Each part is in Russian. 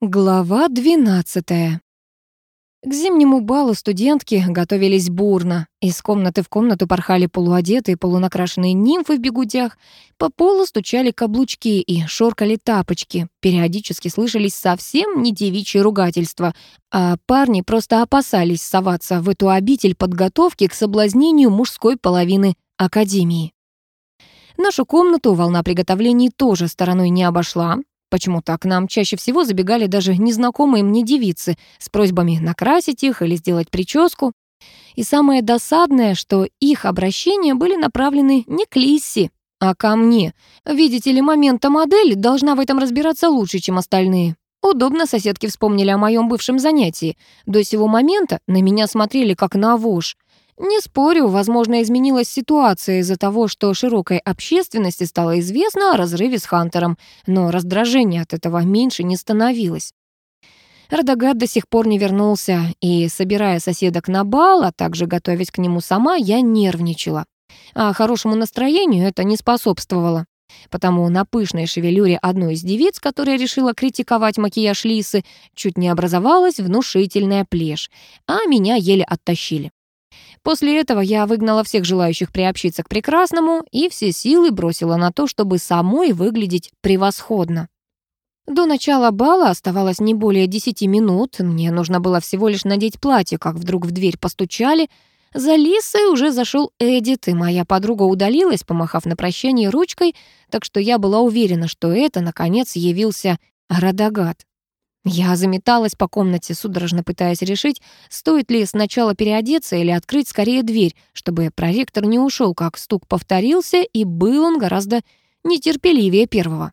Глава 12 К зимнему балу студентки готовились бурно. Из комнаты в комнату порхали полуодетые, полунакрашенные нимфы в бегудях. По полу стучали каблучки и шоркали тапочки. Периодически слышались совсем не девичьи ругательства, а парни просто опасались соваться в эту обитель подготовки к соблазнению мужской половины академии. Нашу комнату волна приготовлений тоже стороной не обошла. Почему-то к нам чаще всего забегали даже незнакомые мне девицы с просьбами накрасить их или сделать прическу. И самое досадное, что их обращения были направлены не к Лисси, а ко мне. Видите ли, момента модель должна в этом разбираться лучше, чем остальные. Удобно соседки вспомнили о моем бывшем занятии. До сего момента на меня смотрели как на вошь. Не спорю, возможно, изменилась ситуация из-за того, что широкой общественности стало известно о разрыве с Хантером, но раздражение от этого меньше не становилось. Радагат до сих пор не вернулся, и, собирая соседок на бал, а также готовясь к нему сама, я нервничала. А хорошему настроению это не способствовало. Потому на пышной шевелюре одной из девиц, которая решила критиковать макияж Лисы, чуть не образовалась внушительная плешь, а меня еле оттащили. После этого я выгнала всех желающих приобщиться к прекрасному и все силы бросила на то, чтобы самой выглядеть превосходно. До начала бала оставалось не более десяти минут. Мне нужно было всего лишь надеть платье, как вдруг в дверь постучали. За Лисой уже зашел Эдит, и моя подруга удалилась, помахав на прощание ручкой, так что я была уверена, что это, наконец, явился Радагат. Я заметалась по комнате, судорожно пытаясь решить, стоит ли сначала переодеться или открыть скорее дверь, чтобы проректор не ушел, как стук повторился, и был он гораздо нетерпеливее первого.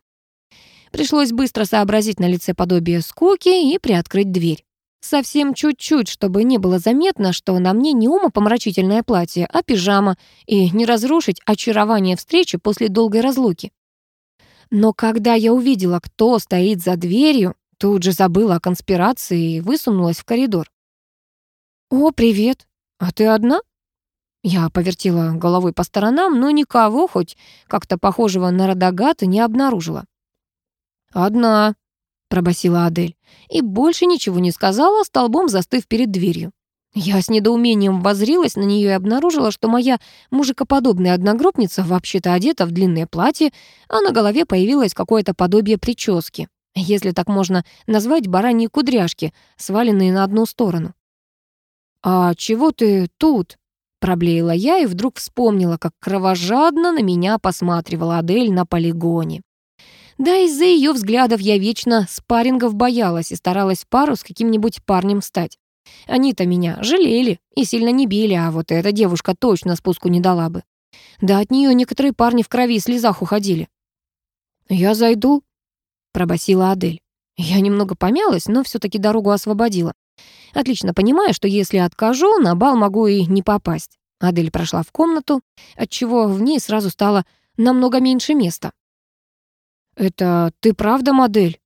Пришлось быстро сообразить на лице подобие скуки и приоткрыть дверь. Совсем чуть-чуть, чтобы не было заметно, что на мне не умопомрачительное платье, а пижама, и не разрушить очарование встречи после долгой разлуки. Но когда я увидела, кто стоит за дверью, Тут же забыла о конспирации и высунулась в коридор. «О, привет! А ты одна?» Я повертела головой по сторонам, но никого, хоть как-то похожего на Радагата, не обнаружила. «Одна», — пробасила Адель, и больше ничего не сказала, столбом застыв перед дверью. Я с недоумением возрилась на нее и обнаружила, что моя мужикоподобная одногруппница вообще-то одета в длинное платье, а на голове появилось какое-то подобие прически если так можно назвать бараньи кудряшки, сваленные на одну сторону. «А чего ты тут?» — проблеяла я и вдруг вспомнила, как кровожадно на меня посматривала Адель на полигоне. Да, из-за ее взглядов я вечно спаррингов боялась и старалась пару с каким-нибудь парнем стать. Они-то меня жалели и сильно не били, а вот эта девушка точно спуску не дала бы. Да от нее некоторые парни в крови и слезах уходили. «Я зайду», пробасила Адель. Я немного помялась, но все таки дорогу освободила. Отлично понимая, что если откажу, на бал могу и не попасть. Адель прошла в комнату, отчего в ней сразу стало намного меньше места. «Это ты правда модель?»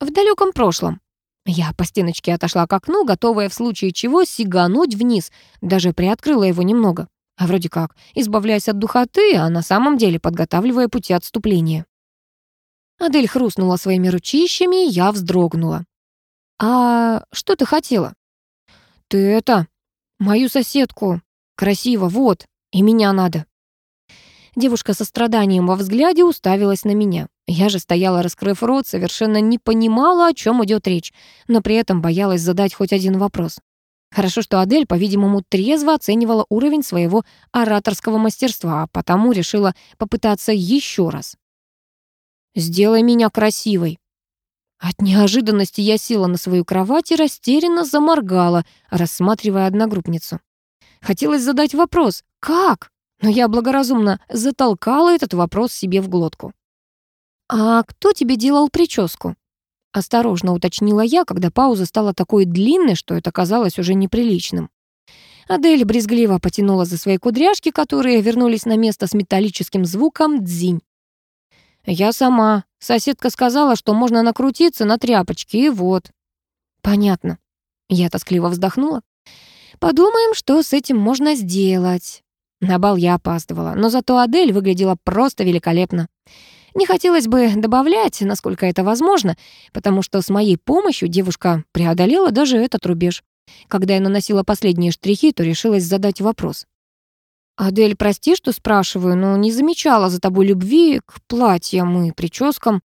«В далеком прошлом». Я по стеночке отошла к окну, готовая в случае чего сигануть вниз, даже приоткрыла его немного. А вроде как, избавляясь от духоты, а на самом деле подготавливая пути отступления. Адель хрустнула своими ручищами, и я вздрогнула. «А что ты хотела?» «Ты это, мою соседку. Красиво, вот, и меня надо». Девушка со страданием во взгляде уставилась на меня. Я же стояла, раскрыв рот, совершенно не понимала, о чем идет речь, но при этом боялась задать хоть один вопрос. Хорошо, что Адель, по-видимому, трезво оценивала уровень своего ораторского мастерства, а потому решила попытаться еще раз. Сделай меня красивой». От неожиданности я села на свою кровать и растерянно заморгала, рассматривая одногруппницу. Хотелось задать вопрос «Как?», но я благоразумно затолкала этот вопрос себе в глотку. «А кто тебе делал прическу?» Осторожно уточнила я, когда пауза стала такой длинной, что это казалось уже неприличным. Адель брезгливо потянула за свои кудряшки, которые вернулись на место с металлическим звуком «дзинь». «Я сама. Соседка сказала, что можно накрутиться на тряпочке, и вот». «Понятно». Я тоскливо вздохнула. «Подумаем, что с этим можно сделать». На бал я опаздывала, но зато Адель выглядела просто великолепно. Не хотелось бы добавлять, насколько это возможно, потому что с моей помощью девушка преодолела даже этот рубеж. Когда я наносила последние штрихи, то решилась задать вопрос. «Адель, прости, что спрашиваю, но не замечала за тобой любви к платьям и прическам.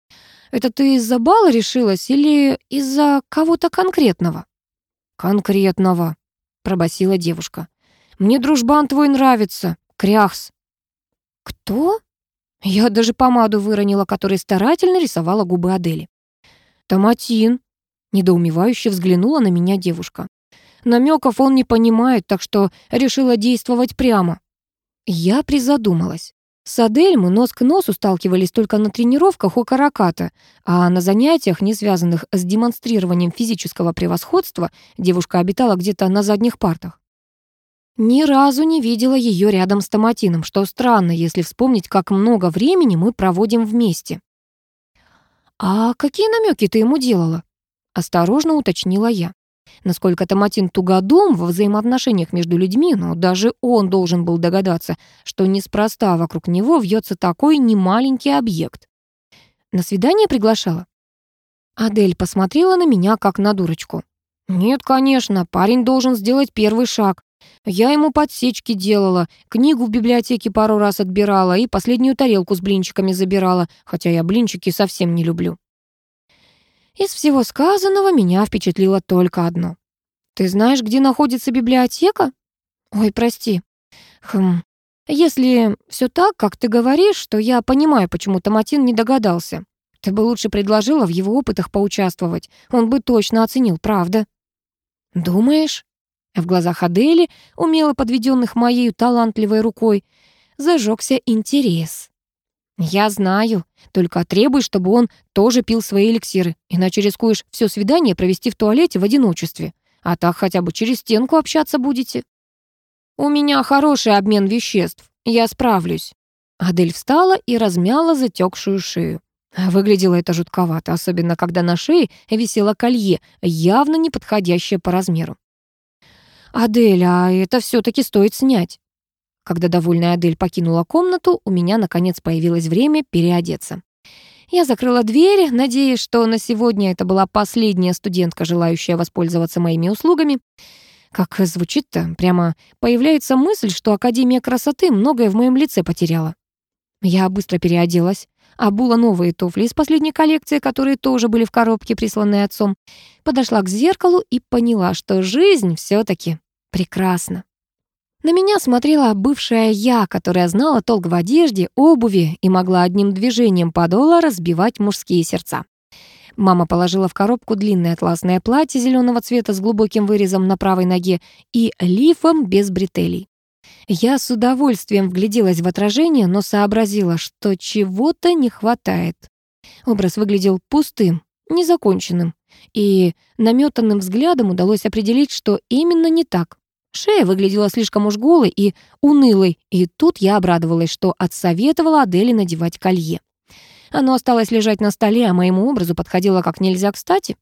Это ты из-за бала решилась или из-за кого-то конкретного?» «Конкретного», — пробасила девушка. «Мне дружбан твой нравится, Кряхс». «Кто?» Я даже помаду выронила, которой старательно рисовала губы Адели. «Томатин», — недоумевающе взглянула на меня девушка. Намеков он не понимает, так что решила действовать прямо. Я призадумалась. С Адель мы нос к носу сталкивались только на тренировках у караката, а на занятиях, не связанных с демонстрированием физического превосходства, девушка обитала где-то на задних партах. Ни разу не видела ее рядом с Томатином, что странно, если вспомнить, как много времени мы проводим вместе. «А какие намеки ты ему делала?» — осторожно уточнила я. Насколько Томатин тугодум во взаимоотношениях между людьми, но даже он должен был догадаться, что неспроста вокруг него вьется такой немаленький объект. На свидание приглашала? Адель посмотрела на меня, как на дурочку. «Нет, конечно, парень должен сделать первый шаг. Я ему подсечки делала, книгу в библиотеке пару раз отбирала и последнюю тарелку с блинчиками забирала, хотя я блинчики совсем не люблю. Из всего сказанного меня впечатлило только одно. «Ты знаешь, где находится библиотека?» «Ой, прости». «Хм, если все так, как ты говоришь, то я понимаю, почему Томатин не догадался. Ты бы лучше предложила в его опытах поучаствовать. Он бы точно оценил, правда?» «Думаешь?» В глазах Адели, умело подведенных моей талантливой рукой, зажегся интерес. «Я знаю. Только требуй, чтобы он тоже пил свои эликсиры, иначе рискуешь все свидание провести в туалете в одиночестве. А так хотя бы через стенку общаться будете». «У меня хороший обмен веществ. Я справлюсь». Адель встала и размяла затекшую шею. Выглядело это жутковато, особенно когда на шее висело колье, явно не подходящее по размеру. «Адель, а это все таки стоит снять». Когда довольная Адель покинула комнату, у меня, наконец, появилось время переодеться. Я закрыла дверь, надеясь, что на сегодня это была последняя студентка, желающая воспользоваться моими услугами. Как звучит-то, прямо появляется мысль, что Академия красоты многое в моем лице потеряла. Я быстро переоделась, обула новые туфли из последней коллекции, которые тоже были в коробке, присланной отцом, подошла к зеркалу и поняла, что жизнь все таки прекрасна. На меня смотрела бывшая я, которая знала толк в одежде, обуви и могла одним движением подола разбивать мужские сердца. Мама положила в коробку длинное атласное платье зеленого цвета с глубоким вырезом на правой ноге и лифом без бретелей. Я с удовольствием вгляделась в отражение, но сообразила, что чего-то не хватает. Образ выглядел пустым, незаконченным, и наметанным взглядом удалось определить, что именно не так. Шея выглядела слишком уж голой и унылой, и тут я обрадовалась, что отсоветовала Адели надевать колье. Оно осталось лежать на столе, а моему образу подходило как нельзя кстати.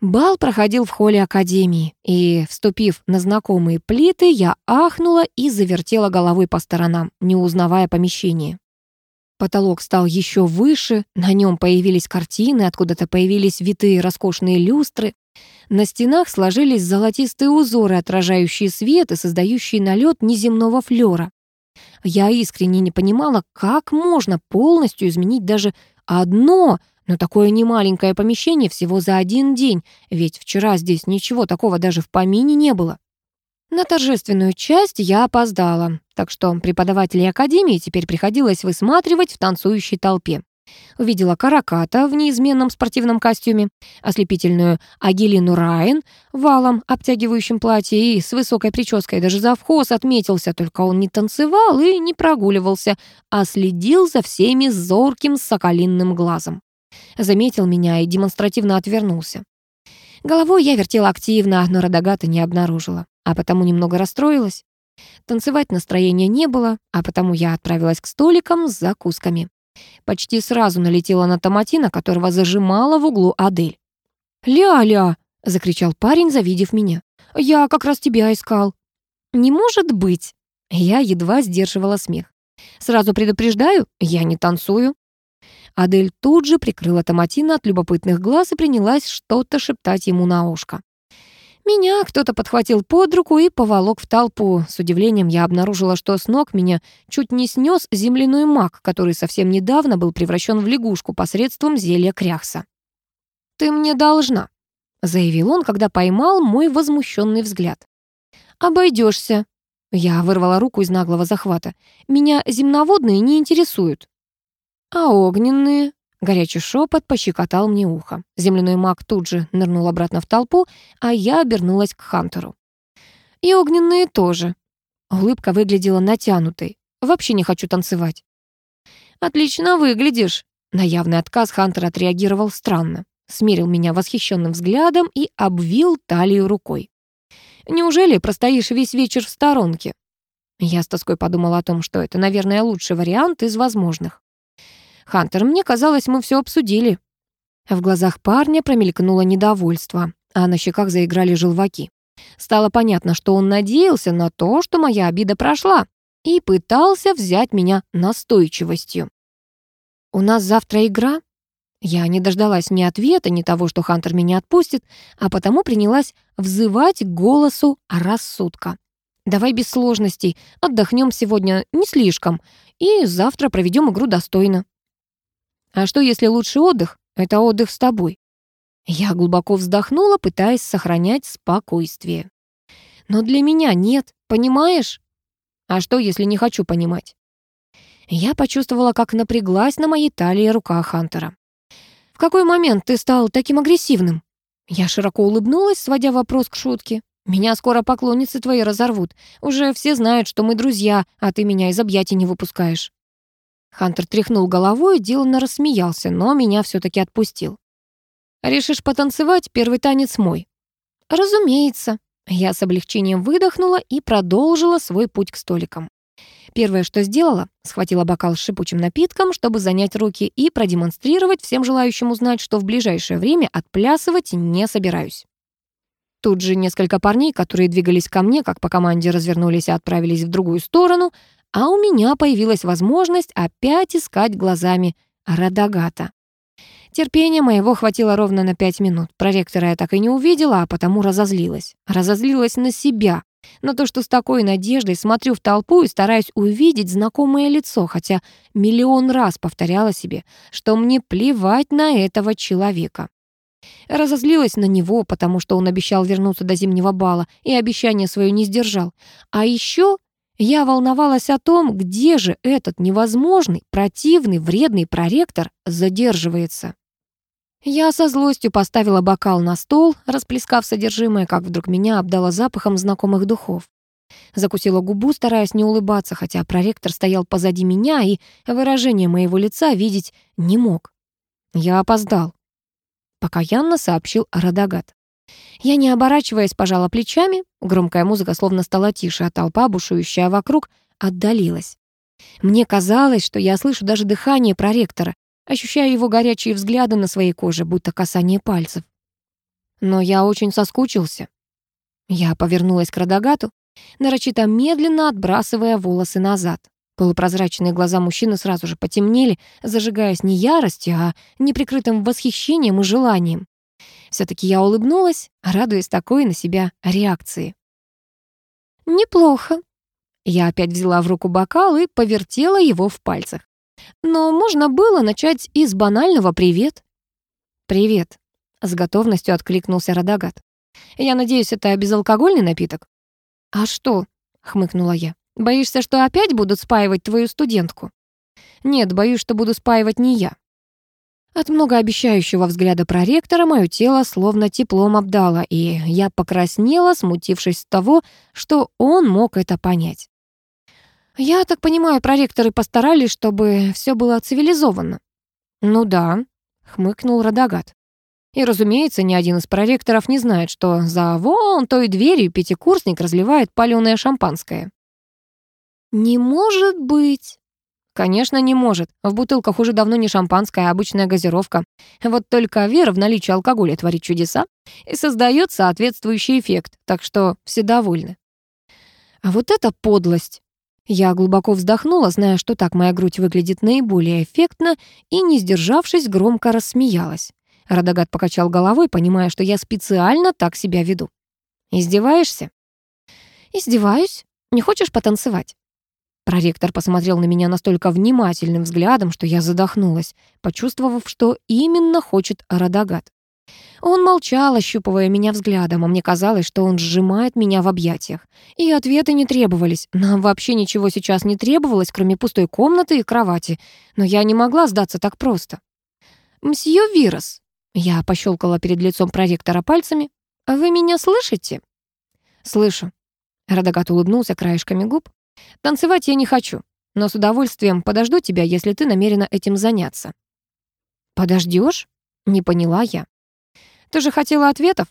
Бал проходил в холле академии, и, вступив на знакомые плиты, я ахнула и завертела головой по сторонам, не узнавая помещение. Потолок стал еще выше, на нем появились картины, откуда-то появились витые роскошные люстры. На стенах сложились золотистые узоры, отражающие свет и создающие налет неземного флера. Я искренне не понимала, как можно полностью изменить даже одно, но такое немаленькое помещение всего за один день, ведь вчера здесь ничего такого даже в помине не было. На торжественную часть я опоздала, так что преподавателей академии теперь приходилось высматривать в танцующей толпе. Увидела Караката в неизменном спортивном костюме, ослепительную Агилину Райан валом обтягивающем платье и с высокой прической. Даже завхоз отметился, только он не танцевал и не прогуливался, а следил за всеми зорким соколинным глазом. Заметил меня и демонстративно отвернулся. Головой я вертела активно, но Радагата не обнаружила а потому немного расстроилась. Танцевать настроения не было, а потому я отправилась к столикам с закусками. Почти сразу налетела на томатина, которого зажимала в углу Адель. «Ля-ля!» — закричал парень, завидев меня. «Я как раз тебя искал». «Не может быть!» Я едва сдерживала смех. «Сразу предупреждаю, я не танцую». Адель тут же прикрыла Томатина от любопытных глаз и принялась что-то шептать ему на ушко. Меня кто-то подхватил под руку и поволок в толпу. С удивлением я обнаружила, что с ног меня чуть не снес земляной маг, который совсем недавно был превращен в лягушку посредством зелья кряхса. «Ты мне должна», — заявил он, когда поймал мой возмущенный взгляд. «Обойдешься». Я вырвала руку из наглого захвата. «Меня земноводные не интересуют». «А огненные?» Горячий шепот пощекотал мне ухо. Земляной маг тут же нырнул обратно в толпу, а я обернулась к Хантеру. «И огненные тоже». Улыбка выглядела натянутой. «Вообще не хочу танцевать». «Отлично выглядишь». На явный отказ Хантер отреагировал странно. Смерил меня восхищенным взглядом и обвил талию рукой. «Неужели простоишь весь вечер в сторонке?» Я с тоской подумала о том, что это, наверное, лучший вариант из возможных. «Хантер, мне казалось, мы все обсудили». В глазах парня промелькнуло недовольство, а на щеках заиграли желваки. Стало понятно, что он надеялся на то, что моя обида прошла, и пытался взять меня настойчивостью. «У нас завтра игра?» Я не дождалась ни ответа, ни того, что Хантер меня отпустит, а потому принялась взывать голосу рассудка. «Давай без сложностей, отдохнем сегодня не слишком, и завтра проведем игру достойно». А что, если лучший отдых — это отдых с тобой? Я глубоко вздохнула, пытаясь сохранять спокойствие. Но для меня нет, понимаешь? А что, если не хочу понимать? Я почувствовала, как напряглась на моей талии рука Хантера. «В какой момент ты стал таким агрессивным?» Я широко улыбнулась, сводя вопрос к шутке. «Меня скоро поклонницы твои разорвут. Уже все знают, что мы друзья, а ты меня из объятий не выпускаешь». Хантер тряхнул головой деланно рассмеялся, но меня все таки отпустил. «Решишь потанцевать? Первый танец мой». «Разумеется». Я с облегчением выдохнула и продолжила свой путь к столикам. Первое, что сделала, схватила бокал с шипучим напитком, чтобы занять руки и продемонстрировать всем желающим узнать, что в ближайшее время отплясывать не собираюсь. Тут же несколько парней, которые двигались ко мне, как по команде развернулись и отправились в другую сторону, а у меня появилась возможность опять искать глазами Радагата. Терпения моего хватило ровно на пять минут. Проректора я так и не увидела, а потому разозлилась. Разозлилась на себя, на то, что с такой надеждой смотрю в толпу и стараюсь увидеть знакомое лицо, хотя миллион раз повторяла себе, что мне плевать на этого человека. Разозлилась на него, потому что он обещал вернуться до зимнего бала и обещание свое не сдержал. А еще я волновалась о том, где же этот невозможный, противный, вредный проректор задерживается. Я со злостью поставила бокал на стол, расплескав содержимое, как вдруг меня обдало запахом знакомых духов. Закусила губу, стараясь не улыбаться, хотя проректор стоял позади меня и выражение моего лица видеть не мог. Я опоздал. Покаянно сообщил Радагат. Я, не оборачиваясь, пожала плечами. Громкая музыка словно стала тише, а толпа, бушующая вокруг, отдалилась. Мне казалось, что я слышу даже дыхание проректора, ощущаю его горячие взгляды на своей коже, будто касание пальцев. Но я очень соскучился. Я повернулась к Радагату, нарочито медленно отбрасывая волосы назад. Полупрозрачные глаза мужчины сразу же потемнели, зажигаясь не яростью, а неприкрытым восхищением и желанием все таки я улыбнулась, радуясь такой на себя реакции. «Неплохо». Я опять взяла в руку бокал и повертела его в пальцах. Но можно было начать из банального «привет». «Привет», — с готовностью откликнулся Радагат. «Я надеюсь, это безалкогольный напиток?» «А что?» — хмыкнула я. «Боишься, что опять будут спаивать твою студентку?» «Нет, боюсь, что буду спаивать не я. От многообещающего взгляда проректора мое тело словно теплом обдало, и я покраснела, смутившись того, что он мог это понять. «Я так понимаю, проректоры постарались, чтобы все было цивилизованно?» «Ну да», — хмыкнул Радагат. И, разумеется, ни один из проректоров не знает, что за вон той дверью пятикурсник разливает палёное шампанское. «Не может быть!» Конечно, не может. В бутылках уже давно не шампанское, а обычная газировка. Вот только вера в наличие алкоголя творит чудеса и создает соответствующий эффект, так что все довольны. А вот это подлость. Я глубоко вздохнула, зная, что так моя грудь выглядит наиболее эффектно, и, не сдержавшись, громко рассмеялась. Радагат покачал головой, понимая, что я специально так себя веду. «Издеваешься?» «Издеваюсь. Не хочешь потанцевать?» Проректор посмотрел на меня настолько внимательным взглядом, что я задохнулась, почувствовав, что именно хочет Радагат. Он молчал, ощупывая меня взглядом, а мне казалось, что он сжимает меня в объятиях. И ответы не требовались. Нам вообще ничего сейчас не требовалось, кроме пустой комнаты и кровати. Но я не могла сдаться так просто. «Мсье Вирос», — я пощелкала перед лицом проректора пальцами, «вы меня слышите?» «Слышу». Радагат улыбнулся краешками губ. «Танцевать я не хочу, но с удовольствием подожду тебя, если ты намерена этим заняться». «Подождешь?» — не поняла я. Ты же хотела ответов?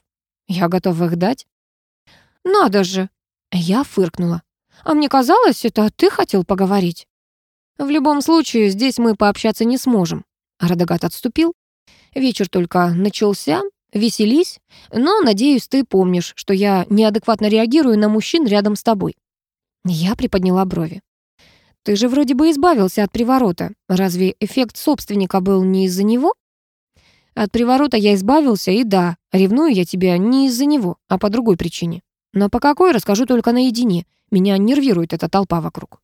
Я готова их дать. Надо же. Я фыркнула. А мне казалось, это ты хотел поговорить. В любом случае, здесь мы пообщаться не сможем. Радагат отступил. Вечер только начался, веселись, но, надеюсь, ты помнишь, что я неадекватно реагирую на мужчин рядом с тобой. Я приподняла брови. Ты же вроде бы избавился от приворота. Разве эффект собственника был не из-за него? От приворота я избавился, и да, ревную я тебя не из-за него, а по другой причине. Но по какой, расскажу только наедине. Меня нервирует эта толпа вокруг.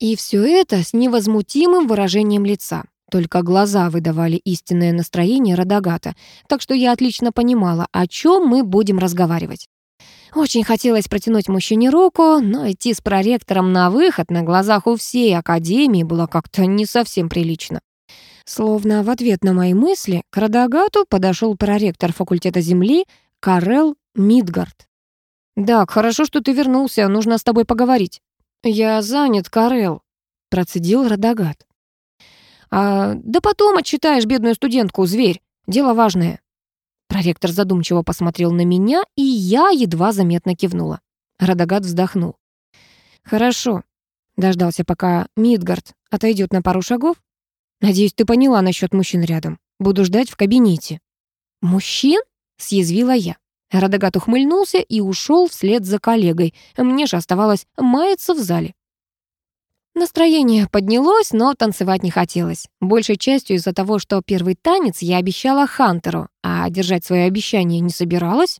И все это с невозмутимым выражением лица. Только глаза выдавали истинное настроение Радагата, так что я отлично понимала, о чем мы будем разговаривать. Очень хотелось протянуть мужчине руку, но идти с проректором на выход на глазах у всей академии было как-то не совсем прилично. Словно в ответ на мои мысли к Радагату подошел проректор факультета земли Карел Мидгард. «Так, хорошо, что ты вернулся, нужно с тобой поговорить». «Я занят, Карел», — процедил Радагат. «А, да потом отчитаешь бедную студентку, зверь. Дело важное». Проректор задумчиво посмотрел на меня, и я едва заметно кивнула. Радагат вздохнул. «Хорошо», — дождался, пока Мидгард отойдет на пару шагов, Надеюсь, ты поняла насчет мужчин рядом. Буду ждать в кабинете». «Мужчин?» — съязвила я. Радагат ухмыльнулся и ушел вслед за коллегой. Мне же оставалось маяться в зале. Настроение поднялось, но танцевать не хотелось. Большей частью из-за того, что первый танец я обещала Хантеру, а держать свое обещание не собиралась.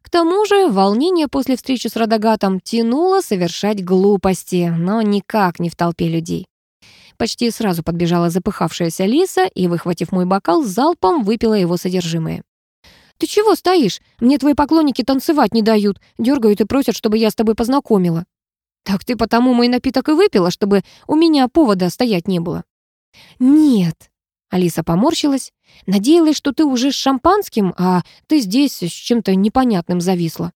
К тому же волнение после встречи с Радагатом тянуло совершать глупости, но никак не в толпе людей. Почти сразу подбежала запыхавшаяся Лиса и, выхватив мой бокал, залпом выпила его содержимое. «Ты чего стоишь? Мне твои поклонники танцевать не дают, дергают и просят, чтобы я с тобой познакомила». «Так ты потому мой напиток и выпила, чтобы у меня повода стоять не было». «Нет», — Алиса поморщилась, «надеялась, что ты уже с шампанским, а ты здесь с чем-то непонятным зависла».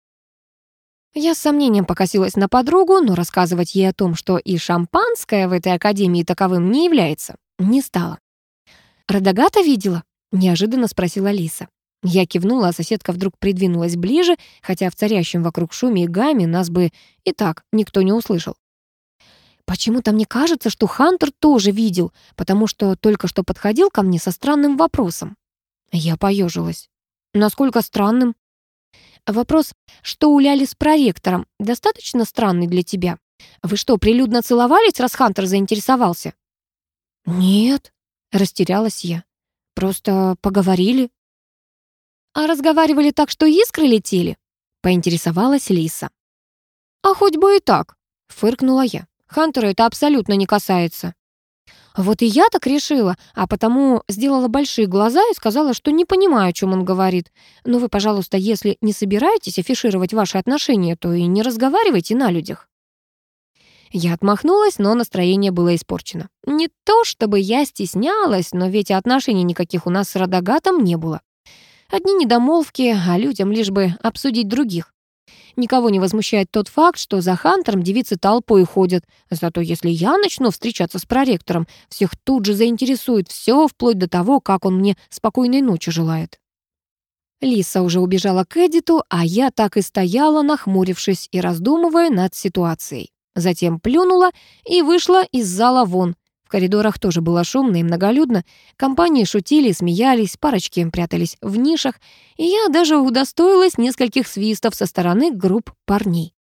Я с сомнением покосилась на подругу, но рассказывать ей о том, что и шампанское в этой академии таковым не является, не стала. «Радагата видела?» — неожиданно спросила Лиса. Я кивнула, а соседка вдруг придвинулась ближе, хотя в царящем вокруг шуме и гамме нас бы и так никто не услышал. Почему-то мне кажется, что Хантер тоже видел, потому что только что подходил ко мне со странным вопросом. Я поежилась. Насколько странным? Вопрос, что у Ляли с проректором, достаточно странный для тебя? Вы что, прилюдно целовались, раз Хантер заинтересовался? Нет, растерялась я. Просто поговорили. А разговаривали так, что искры летели? Поинтересовалась Лиса. А хоть бы и так, фыркнула я. Хантера это абсолютно не касается. Вот и я так решила, а потому сделала большие глаза и сказала, что не понимаю, о чем он говорит. Но вы, пожалуйста, если не собираетесь афишировать ваши отношения, то и не разговаривайте на людях. Я отмахнулась, но настроение было испорчено. Не то, чтобы я стеснялась, но ведь отношений никаких у нас с Радагатом не было. Одни недомолвки, а людям лишь бы обсудить других. Никого не возмущает тот факт, что за Хантером девицы толпой ходят. Зато если я начну встречаться с проректором, всех тут же заинтересует все, вплоть до того, как он мне спокойной ночи желает. Лиса уже убежала к Эдиту, а я так и стояла, нахмурившись и раздумывая над ситуацией. Затем плюнула и вышла из зала вон, в коридорах тоже было шумно и многолюдно. Компании шутили, смеялись, парочки прятались в нишах, и я даже удостоилась нескольких свистов со стороны групп парней.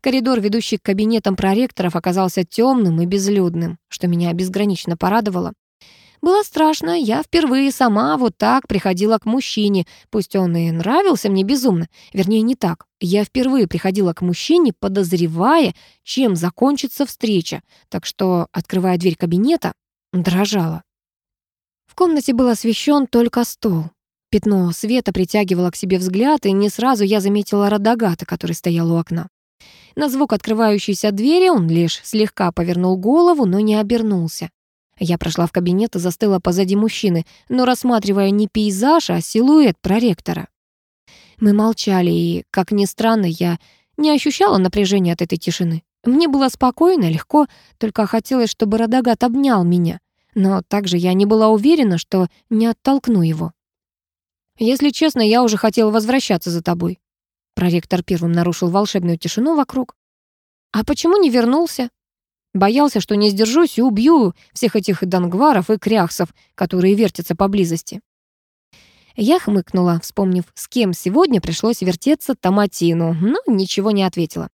Коридор, ведущий к кабинетам проректоров, оказался темным и безлюдным, что меня безгранично порадовало. Было страшно, я впервые сама вот так приходила к мужчине, пусть он и нравился мне безумно. Вернее, не так. Я впервые приходила к мужчине, подозревая, чем закончится встреча, так что, открывая дверь кабинета, дрожала. В комнате был освещен только стол. Пятно света притягивало к себе взгляд, и не сразу я заметила Радагата, который стоял у окна. На звук открывающейся двери он лишь слегка повернул голову, но не обернулся. Я прошла в кабинет и застыла позади мужчины, но рассматривая не пейзаж, а силуэт проректора. Мы молчали, и, как ни странно, я не ощущала напряжения от этой тишины. Мне было спокойно, легко, только хотелось, чтобы Радагат обнял меня. Но также я не была уверена, что не оттолкну его. «Если честно, я уже хотела возвращаться за тобой». Проректор первым нарушил волшебную тишину вокруг. «А почему не вернулся?» Боялся, что не сдержусь и убью всех этих дангваров и кряхсов, которые вертятся поблизости. Я хмыкнула, вспомнив, с кем сегодня пришлось вертеться Томатину, но ничего не ответила.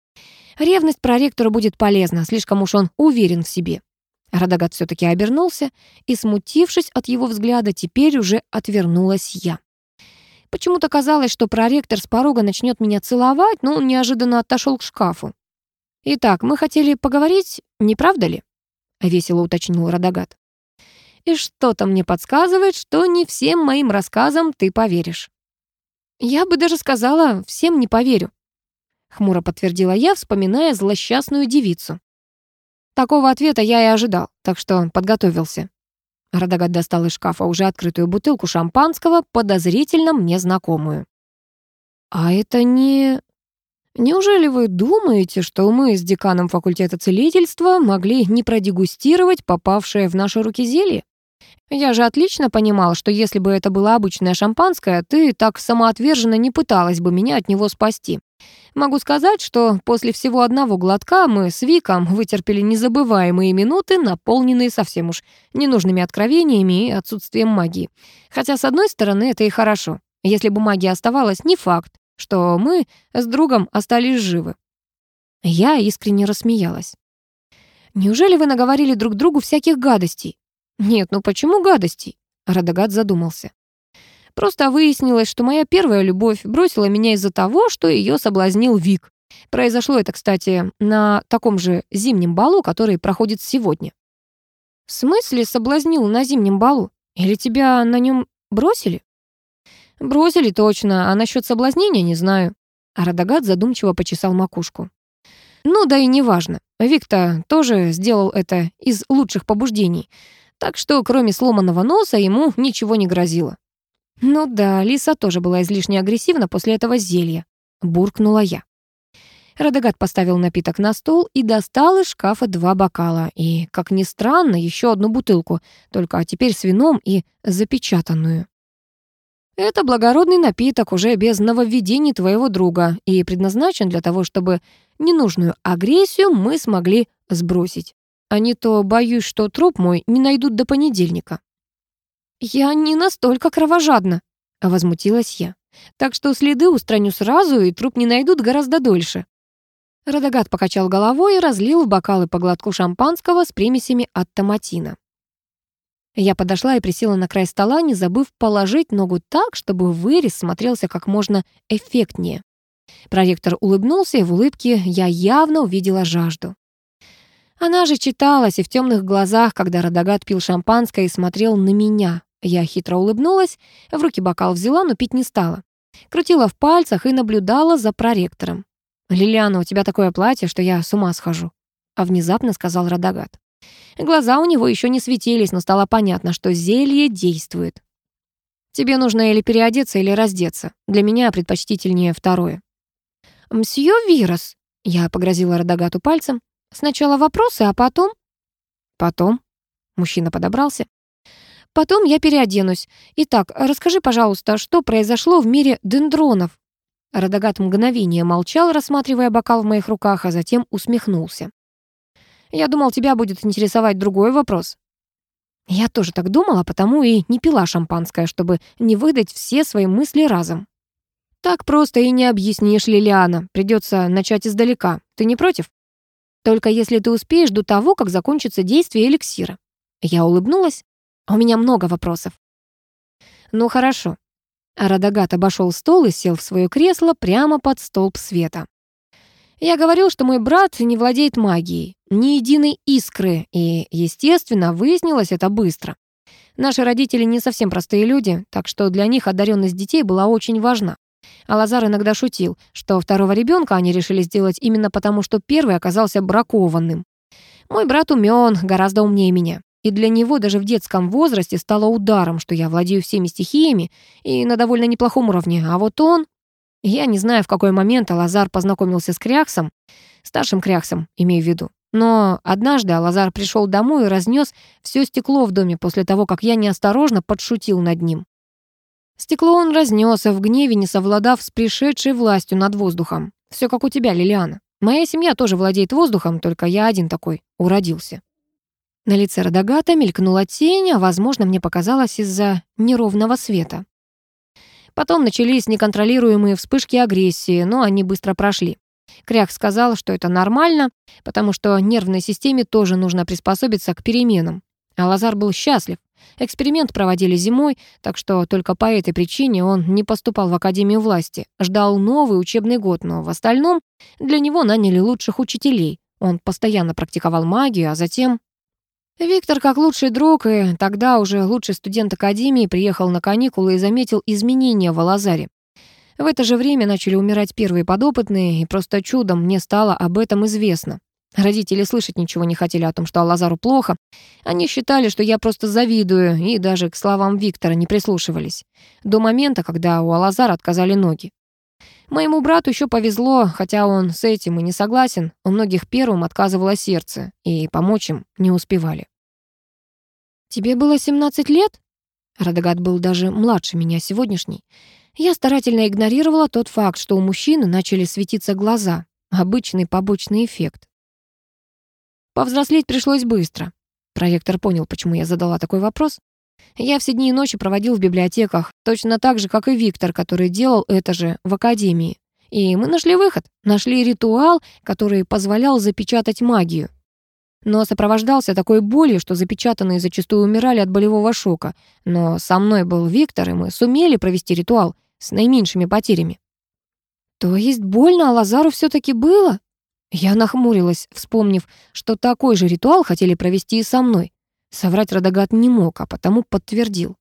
Ревность проректора будет полезна, слишком уж он уверен в себе. Радагат все таки обернулся, и, смутившись от его взгляда, теперь уже отвернулась я. Почему-то казалось, что проректор с порога начнет меня целовать, но он неожиданно отошел к шкафу. «Итак, мы хотели поговорить, не правда ли?» — весело уточнил Радагат. «И что-то мне подсказывает, что не всем моим рассказам ты поверишь». «Я бы даже сказала, всем не поверю», — хмуро подтвердила я, вспоминая злосчастную девицу. Такого ответа я и ожидал, так что подготовился. Радагат достал из шкафа уже открытую бутылку шампанского, подозрительно мне знакомую. «А это не...» Неужели вы думаете, что мы с деканом факультета целительства могли не продегустировать попавшее в наши руки зелье? Я же отлично понимал, что если бы это было обычное шампанское, ты так самоотверженно не пыталась бы меня от него спасти. Могу сказать, что после всего одного глотка мы с Виком вытерпели незабываемые минуты, наполненные совсем уж ненужными откровениями и отсутствием магии. Хотя, с одной стороны, это и хорошо. Если бы магия оставалась, не факт, что мы с другом остались живы. Я искренне рассмеялась. «Неужели вы наговорили друг другу всяких гадостей?» «Нет, ну почему гадостей?» Радагат задумался. «Просто выяснилось, что моя первая любовь бросила меня из-за того, что ее соблазнил Вик. Произошло это, кстати, на таком же зимнем балу, который проходит сегодня». «В смысле соблазнил на зимнем балу? Или тебя на нем бросили?» «Бросили точно, а насчет соблазнения не знаю». А Радагат задумчиво почесал макушку. «Ну да и неважно. Викта тоже сделал это из лучших побуждений, так что кроме сломанного носа ему ничего не грозило». «Ну да, Лиса тоже была излишне агрессивна после этого зелья», — буркнула я. Радагат поставил напиток на стол и достал из шкафа два бокала и, как ни странно, еще одну бутылку, только теперь с вином и запечатанную. Это благородный напиток уже без нововведений твоего друга и предназначен для того, чтобы ненужную агрессию мы смогли сбросить. А не то боюсь, что труп мой не найдут до понедельника». «Я не настолько кровожадна», — возмутилась я. «Так что следы устраню сразу, и труп не найдут гораздо дольше». Радагат покачал головой и разлил в бокалы по глотку шампанского с примесями от томатина. Я подошла и присела на край стола, не забыв положить ногу так, чтобы вырез смотрелся как можно эффектнее. Проректор улыбнулся, и в улыбке я явно увидела жажду. Она же читалась и в темных глазах, когда Радагат пил шампанское и смотрел на меня. Я хитро улыбнулась, в руки бокал взяла, но пить не стала. Крутила в пальцах и наблюдала за проректором. «Лилиана, у тебя такое платье, что я с ума схожу», — а внезапно сказал Радагат. Глаза у него еще не светились, но стало понятно, что зелье действует. Тебе нужно или переодеться, или раздеться. Для меня предпочтительнее второе. «Мсье Вирос», — я погрозила Радагату пальцем, «сначала вопросы, а потом...» «Потом?» — мужчина подобрался. «Потом я переоденусь. Итак, расскажи, пожалуйста, что произошло в мире дендронов?» Радагат мгновение молчал, рассматривая бокал в моих руках, а затем усмехнулся. Я думал, тебя будет интересовать другой вопрос». Я тоже так думала, потому и не пила шампанское, чтобы не выдать все свои мысли разом. Так просто и не объяснишь, Лилиана. Придется начать издалека. Ты не против? Только если ты успеешь до того, как закончится действие эликсира. Я улыбнулась. У меня много вопросов. Ну хорошо. Радагат обошел стол и сел в свое кресло прямо под столб света. Я говорил, что мой брат не владеет магией, ни единой искры, и, естественно, выяснилось это быстро. Наши родители не совсем простые люди, так что для них одаренность детей была очень важна. А Лазар иногда шутил, что второго ребенка они решили сделать именно потому, что первый оказался бракованным. Мой брат умен, гораздо умнее меня. И для него даже в детском возрасте стало ударом, что я владею всеми стихиями и на довольно неплохом уровне. А вот он... Я не знаю, в какой момент Алазар познакомился с Кряхсом, старшим Кряхсом, имею в виду. Но однажды Алазар пришел домой и разнес все стекло в доме после того, как я неосторожно подшутил над ним. Стекло он разнес, в гневе не совладав с пришедшей властью над воздухом. Все как у тебя, Лилиана. Моя семья тоже владеет воздухом, только я один такой уродился. На лице Радагата мелькнула тень, а, возможно, мне показалось из-за неровного света. Потом начались неконтролируемые вспышки агрессии, но они быстро прошли. Крях сказал, что это нормально, потому что нервной системе тоже нужно приспособиться к переменам. А Лазар был счастлив. Эксперимент проводили зимой, так что только по этой причине он не поступал в Академию власти. Ждал новый учебный год, но в остальном для него наняли лучших учителей. Он постоянно практиковал магию, а затем Виктор, как лучший друг и тогда уже лучший студент Академии, приехал на каникулы и заметил изменения в Алазаре. В это же время начали умирать первые подопытные, и просто чудом мне стало об этом известно. Родители слышать ничего не хотели о том, что Алазару плохо. Они считали, что я просто завидую, и даже к словам Виктора не прислушивались. До момента, когда у Алазара отказали ноги. Моему брату еще повезло, хотя он с этим и не согласен. У многих первым отказывало сердце, и помочь им не успевали. «Тебе было 17 лет?» Радагат был даже младше меня сегодняшней. Я старательно игнорировала тот факт, что у мужчины начали светиться глаза. Обычный побочный эффект. Повзрослеть пришлось быстро. Проректор понял, почему я задала такой вопрос. Я все дни и ночи проводил в библиотеках, точно так же, как и Виктор, который делал это же в академии. И мы нашли выход, нашли ритуал, который позволял запечатать магию. Но сопровождался такой болью, что запечатанные зачастую умирали от болевого шока. Но со мной был Виктор, и мы сумели провести ритуал с наименьшими потерями. То есть больно, а Лазару все таки было? Я нахмурилась, вспомнив, что такой же ритуал хотели провести и со мной. Соврать Радагат не мог, а потому подтвердил.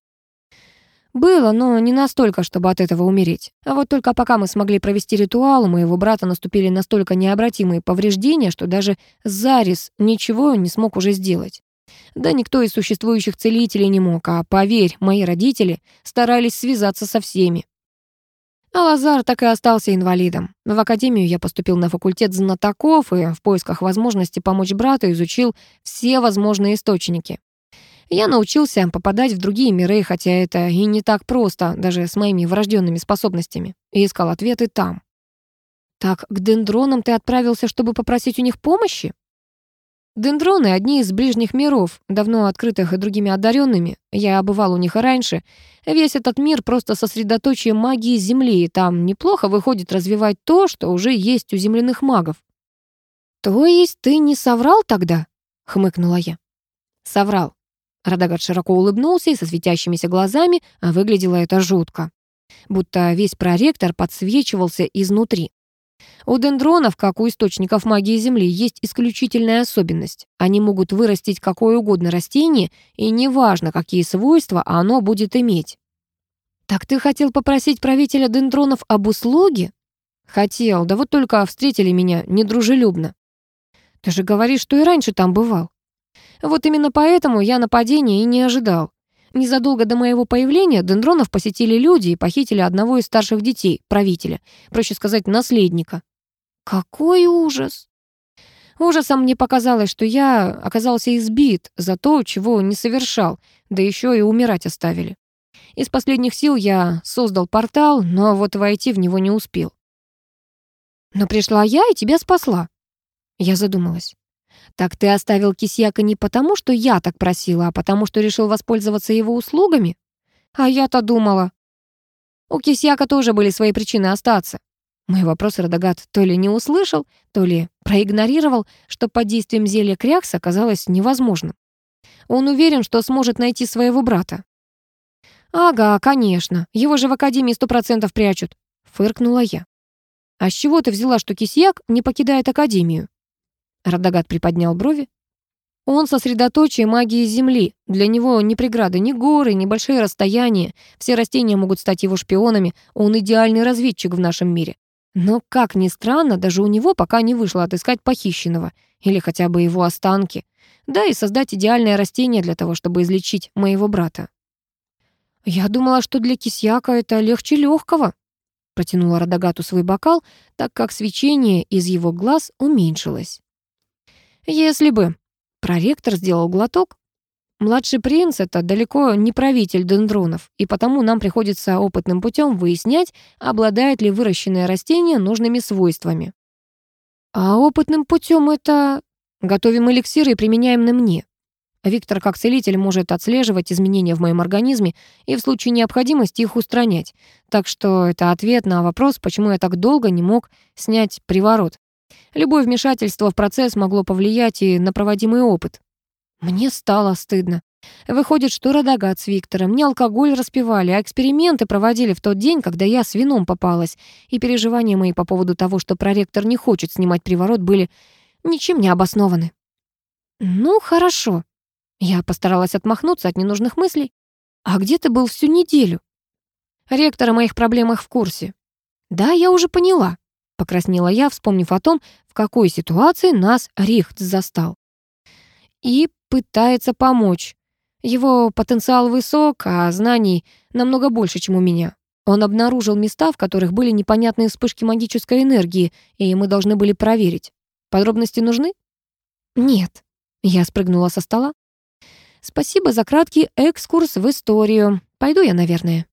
Было, но не настолько, чтобы от этого умереть. А вот только пока мы смогли провести ритуал, у моего брата наступили настолько необратимые повреждения, что даже Зарис ничего не смог уже сделать. Да никто из существующих целителей не мог, а, поверь, мои родители старались связаться со всеми. А Лазар так и остался инвалидом. В академию я поступил на факультет знатоков и в поисках возможности помочь брату изучил все возможные источники. Я научился попадать в другие миры, хотя это и не так просто, даже с моими врожденными способностями, и искал ответы там. «Так к дендронам ты отправился, чтобы попросить у них помощи?» Дендроны — одни из ближних миров, давно открытых другими одаренными. Я бывал у них и раньше. Весь этот мир просто сосредоточие магии Земли, и там неплохо выходит развивать то, что уже есть у земляных магов. «То есть ты не соврал тогда?» — хмыкнула я. «Соврал». Радагат широко улыбнулся и со светящимися глазами, выглядело это жутко. Будто весь проректор подсвечивался изнутри. У дендронов, как у источников магии Земли, есть исключительная особенность. Они могут вырастить какое угодно растение, и неважно, какие свойства оно будет иметь. «Так ты хотел попросить правителя дендронов об услуге?» «Хотел, да вот только встретили меня недружелюбно». «Ты же говоришь, что и раньше там бывал». «Вот именно поэтому я нападения и не ожидал. Незадолго до моего появления дендронов посетили люди и похитили одного из старших детей, правителя, проще сказать, наследника. Какой ужас! Ужасом мне показалось, что я оказался избит за то, чего не совершал, да еще и умирать оставили. Из последних сил я создал портал, но вот войти в него не успел. Но пришла я и тебя спасла. Я задумалась. «Так ты оставил Кисьяка не потому, что я так просила, а потому, что решил воспользоваться его услугами? А я-то думала...» У Кисьяка тоже были свои причины остаться. Мой вопрос Радагат то ли не услышал, то ли проигнорировал, что под действием зелья Крякса оказалось невозможным. Он уверен, что сможет найти своего брата. «Ага, конечно, его же в Академии сто процентов прячут», — фыркнула я. «А с чего ты взяла, что Кисьяк не покидает Академию?» Радагат приподнял брови. Он сосредоточие магии Земли. Для него ни преграды, ни горы, ни большие расстояния. Все растения могут стать его шпионами. Он идеальный разведчик в нашем мире. Но, как ни странно, даже у него пока не вышло отыскать похищенного. Или хотя бы его останки. Да и создать идеальное растение для того, чтобы излечить моего брата. «Я думала, что для кисьяка это легче легкого», протянула Радагату свой бокал, так как свечение из его глаз уменьшилось. «Если бы», Проректор сделал глоток. Младший принц — это далеко не правитель дендронов, и потому нам приходится опытным путем выяснять, обладает ли выращенное растение нужными свойствами. А опытным путем это готовим эликсиры и применяем на мне. Виктор, как целитель, может отслеживать изменения в моем организме и в случае необходимости их устранять. Так что это ответ на вопрос, почему я так долго не мог снять приворот. Любое вмешательство в процесс могло повлиять и на проводимый опыт. Мне стало стыдно. Выходит, что Радагат с Виктором не алкоголь распивали, а эксперименты проводили в тот день, когда я с вином попалась, и переживания мои по поводу того, что проректор не хочет снимать приворот, были ничем не обоснованы. «Ну, хорошо». Я постаралась отмахнуться от ненужных мыслей. «А где ты был всю неделю?» Ректор о моих проблемах в курсе. «Да, я уже поняла», — покраснела я, вспомнив о том, в какой ситуации нас Рихт застал. «И пытается помочь. Его потенциал высок, а знаний намного больше, чем у меня. Он обнаружил места, в которых были непонятные вспышки магической энергии, и мы должны были проверить. Подробности нужны?» «Нет». Я спрыгнула со стола. «Спасибо за краткий экскурс в историю. Пойду я, наверное».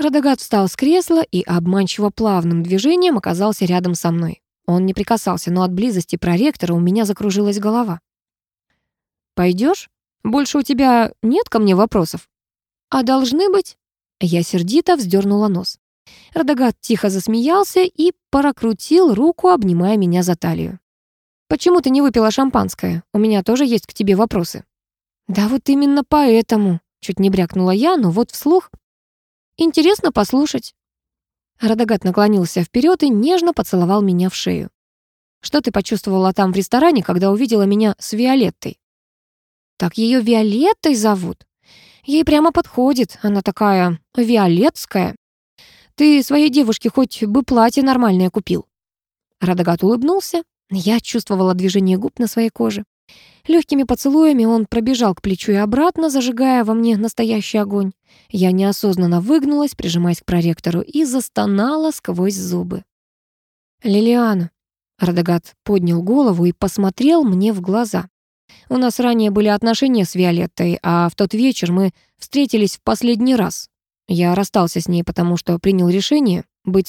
Радагат встал с кресла и обманчиво плавным движением оказался рядом со мной. Он не прикасался, но от близости проректора у меня закружилась голова. «Пойдешь? Больше у тебя нет ко мне вопросов?» «А должны быть?» Я сердито вздернула нос. Радагат тихо засмеялся и прокрутил руку, обнимая меня за талию. «Почему ты не выпила шампанское? У меня тоже есть к тебе вопросы». «Да вот именно поэтому», — чуть не брякнула я, но вот вслух Интересно послушать». Радагат наклонился вперед и нежно поцеловал меня в шею. «Что ты почувствовала там в ресторане, когда увидела меня с Виолеттой?» «Так ее Виолеттой зовут? Ей прямо подходит, она такая виолетская. Ты своей девушке хоть бы платье нормальное купил?» Радагат улыбнулся. Я чувствовала движение губ на своей коже. Легкими поцелуями он пробежал к плечу и обратно, зажигая во мне настоящий огонь. Я неосознанно выгнулась, прижимаясь к проректору, и застонала сквозь зубы. «Лилиана», — Радагат поднял голову и посмотрел мне в глаза. «У нас ранее были отношения с Виолеттой, а в тот вечер мы встретились в последний раз. Я расстался с ней, потому что принял решение быть